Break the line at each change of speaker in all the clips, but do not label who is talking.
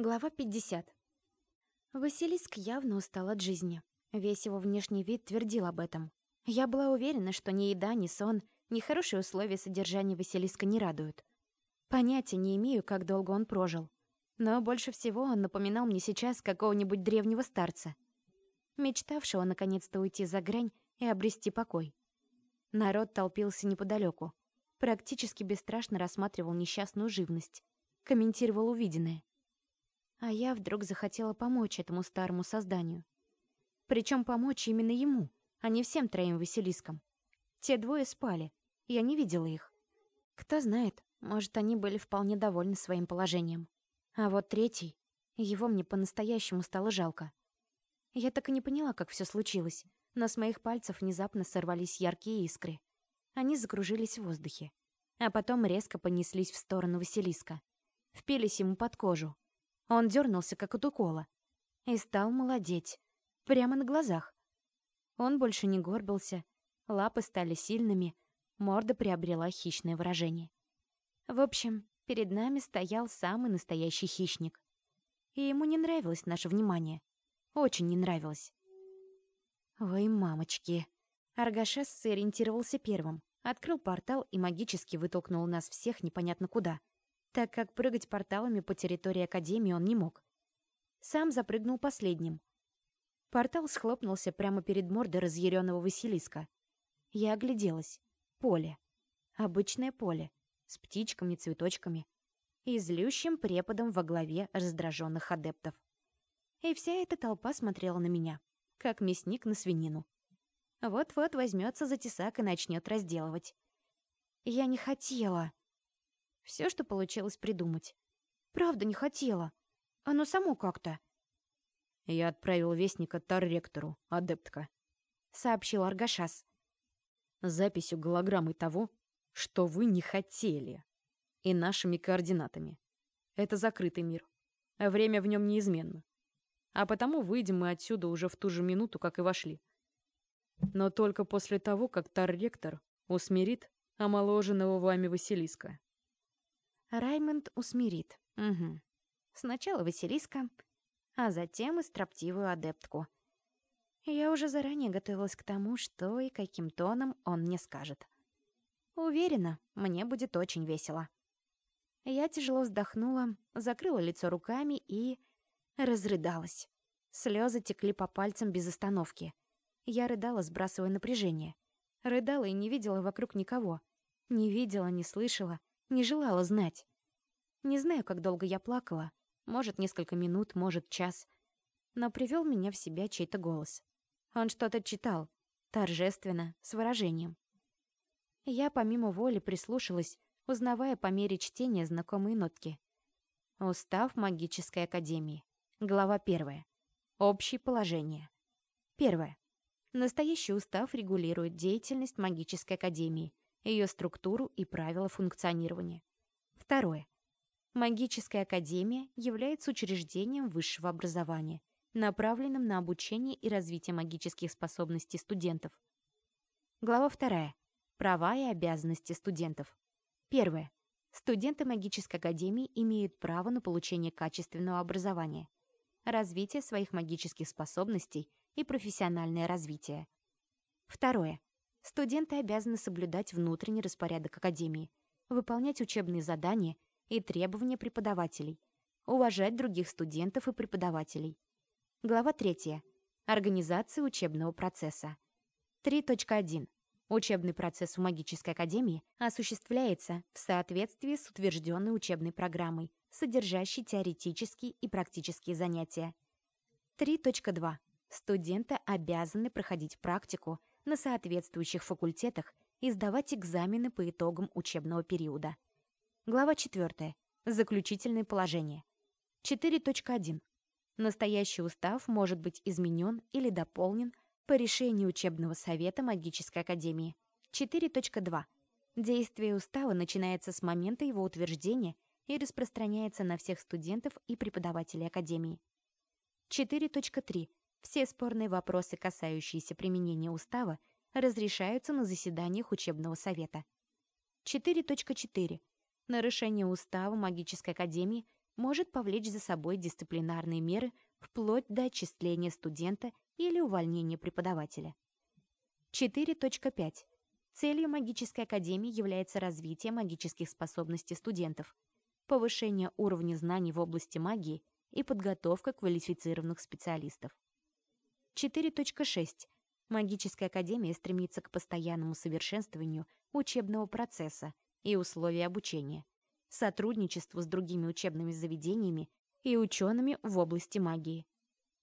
Глава 50. Василиск явно устал от жизни. Весь его внешний вид твердил об этом. Я была уверена, что ни еда, ни сон, ни хорошие условия содержания Василиска не радуют. Понятия не имею, как долго он прожил. Но больше всего он напоминал мне сейчас какого-нибудь древнего старца, мечтавшего наконец-то уйти за грань и обрести покой. Народ толпился неподалеку, практически бесстрашно рассматривал несчастную живность, комментировал увиденное. А я вдруг захотела помочь этому старому созданию. Причем помочь именно ему, а не всем троим Василискам. Те двое спали, я не видела их. Кто знает, может, они были вполне довольны своим положением. А вот третий, его мне по-настоящему стало жалко. Я так и не поняла, как все случилось, но с моих пальцев внезапно сорвались яркие искры. Они закружились в воздухе, а потом резко понеслись в сторону Василиска. Впились ему под кожу. Он дернулся, как от укола, и стал молодеть, прямо на глазах. Он больше не горбился, лапы стали сильными, морда приобрела хищное выражение. В общем, перед нами стоял самый настоящий хищник. И ему не нравилось наше внимание. Очень не нравилось. Ой, мамочки. Аргашес сориентировался первым, открыл портал и магически вытолкнул нас всех непонятно куда, так как прыгать порталами по территории Академии он не мог. Сам запрыгнул последним. Портал схлопнулся прямо перед мордой разъяренного Василиска. Я огляделась. Поле. Обычное поле с птичками, цветочками и злющим преподом во главе раздраженных адептов. И вся эта толпа смотрела на меня, как мясник на свинину. Вот-вот возьмется за тесак и начнет разделывать. Я не хотела. Все, что получилось придумать. Правда, не хотела. Оно само как-то.
Я отправил вестника Тарректору, адептка.
Сообщил Аргашас.
Записью голограммы того, что вы не хотели, и нашими координатами. Это закрытый мир, а время в нем неизменно. А потому выйдем мы отсюда уже в ту же минуту, как и вошли. Но только после того, как Тар-ректор усмирит омоложенного вами Василиска.
Раймонд усмирит. Угу. Сначала Василиска, а затем и строптивую адептку. Я уже заранее готовилась к тому, что и каким тоном он мне скажет. Уверена, мне будет очень весело. Я тяжело вздохнула, закрыла лицо руками и... разрыдалась. Слезы текли по пальцам без остановки. Я рыдала, сбрасывая напряжение. Рыдала и не видела вокруг никого. Не видела, не слышала, не желала знать. Не знаю, как долго я плакала. Может, несколько минут, может, час. Но привел меня в себя чей-то голос. Он что-то читал. Торжественно, с выражением. Я помимо воли прислушалась, узнавая по мере чтения знакомые нотки. Устав магической академии. Глава 1. Общие положения. Первое. Настоящий устав регулирует деятельность магической академии, ее структуру и правила функционирования. Второе. Магическая академия является учреждением высшего образования, направленным на обучение и развитие магических способностей студентов. Глава 2. Права и обязанности студентов. Первое. Студенты магической академии имеют право на получение качественного образования, развитие своих магических способностей и профессиональное развитие. Второе. Студенты обязаны соблюдать внутренний распорядок академии, выполнять учебные задания и требования преподавателей, уважать других студентов и преподавателей. Глава 3. Организация учебного процесса. 3.1. Учебный процесс в магической академии осуществляется в соответствии с утвержденной учебной программой, содержащей теоретические и практические занятия. 3.2. Студенты обязаны проходить практику на соответствующих факультетах и сдавать экзамены по итогам учебного периода. Глава 4. Заключительные положения. 4.1. Настоящий устав может быть изменен или дополнен по решению учебного совета Магической Академии. 4.2. Действие устава начинается с момента его утверждения и распространяется на всех студентов и преподавателей Академии. 4.3. Все спорные вопросы, касающиеся применения устава, разрешаются на заседаниях учебного совета. 4.4. Нарушение устава Магической Академии может повлечь за собой дисциплинарные меры вплоть до отчисления студента или увольнения преподавателя. 4.5. Целью магической академии является развитие магических способностей студентов, повышение уровня знаний в области магии и подготовка квалифицированных специалистов. 4.6. Магическая академия стремится к постоянному совершенствованию учебного процесса и условий обучения, сотрудничеству с другими учебными заведениями и учеными в области магии.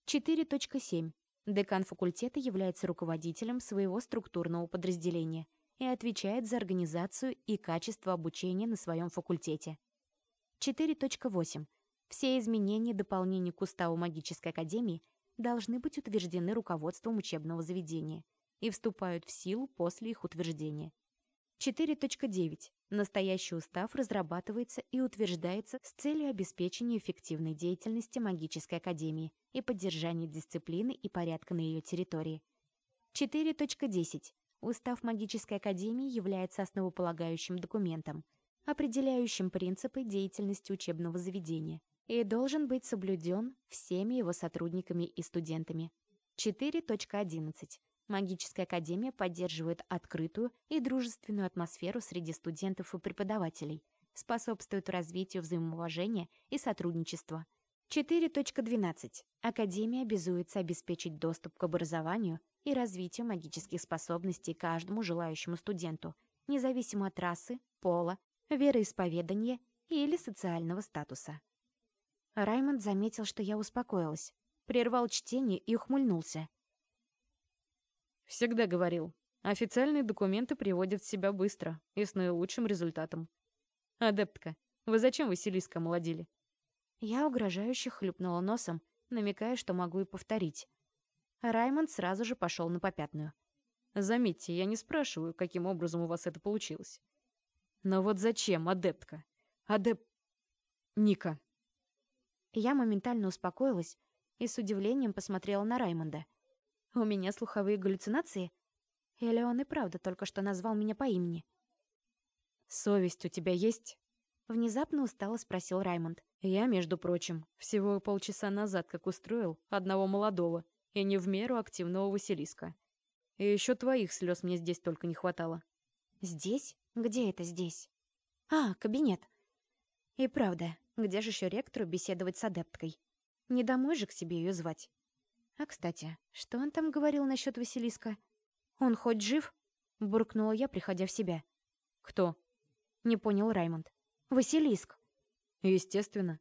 4.7. Декан факультета является руководителем своего структурного подразделения и отвечает за организацию и качество обучения на своем факультете. 4.8. Все изменения и дополнения к уставу магической академии должны быть утверждены руководством учебного заведения и вступают в силу после их утверждения. 4.9. Настоящий устав разрабатывается и утверждается с целью обеспечения эффективной деятельности магической академии и поддержания дисциплины и порядка на ее территории. 4.10. Устав магической академии является основополагающим документом, определяющим принципы деятельности учебного заведения и должен быть соблюден всеми его сотрудниками и студентами. 4.11. Магическая академия поддерживает открытую и дружественную атмосферу среди студентов и преподавателей, способствует развитию взаимоуважения и сотрудничества. 4.12. Академия обязуется обеспечить доступ к образованию и развитию магических способностей каждому желающему студенту, независимо от расы, пола, вероисповедания или социального статуса. Раймонд заметил, что я успокоилась, прервал чтение и ухмыльнулся.
Всегда говорил, официальные документы приводят себя быстро и с наилучшим результатом. Адептка, вы зачем Василиска молодили?
Я угрожающе хлюпнула носом, намекая, что могу и повторить. Раймонд сразу же пошел на попятную.
Заметьте, я не спрашиваю, каким образом у вас это получилось. Но вот зачем, адептка? Адеп... Ника.
Я моментально успокоилась и с удивлением посмотрела на Раймонда. У меня слуховые галлюцинации? Или он и правда только что назвал меня по имени?
«Совесть у тебя есть?»
Внезапно устало спросил Раймонд.
«Я, между прочим, всего полчаса назад как устроил одного молодого и не в меру активного Василиска. И еще твоих слез мне здесь только не хватало».
«Здесь? Где это здесь?» «А, кабинет». «И правда, где же еще ректору беседовать с адепткой? Не домой же к себе ее звать?» А, кстати, что он там говорил насчет Василиска? Он хоть жив? Буркнула я, приходя в себя.
Кто?
Не понял Раймонд. Василиск.
Естественно.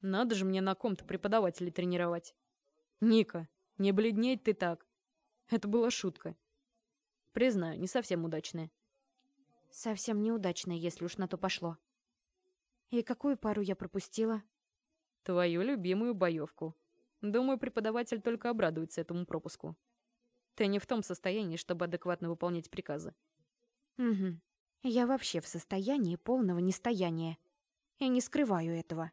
Надо же мне на ком-то преподавателей тренировать. Ника, не бледнеть ты так. Это была шутка. Признаю, не совсем удачная.
Совсем неудачная, если уж на то пошло. И какую пару я пропустила?
Твою любимую боевку. Думаю, преподаватель только обрадуется этому пропуску. Ты не в том состоянии, чтобы адекватно выполнять приказы.
Угу. Я вообще в состоянии полного нестояния. И не скрываю этого.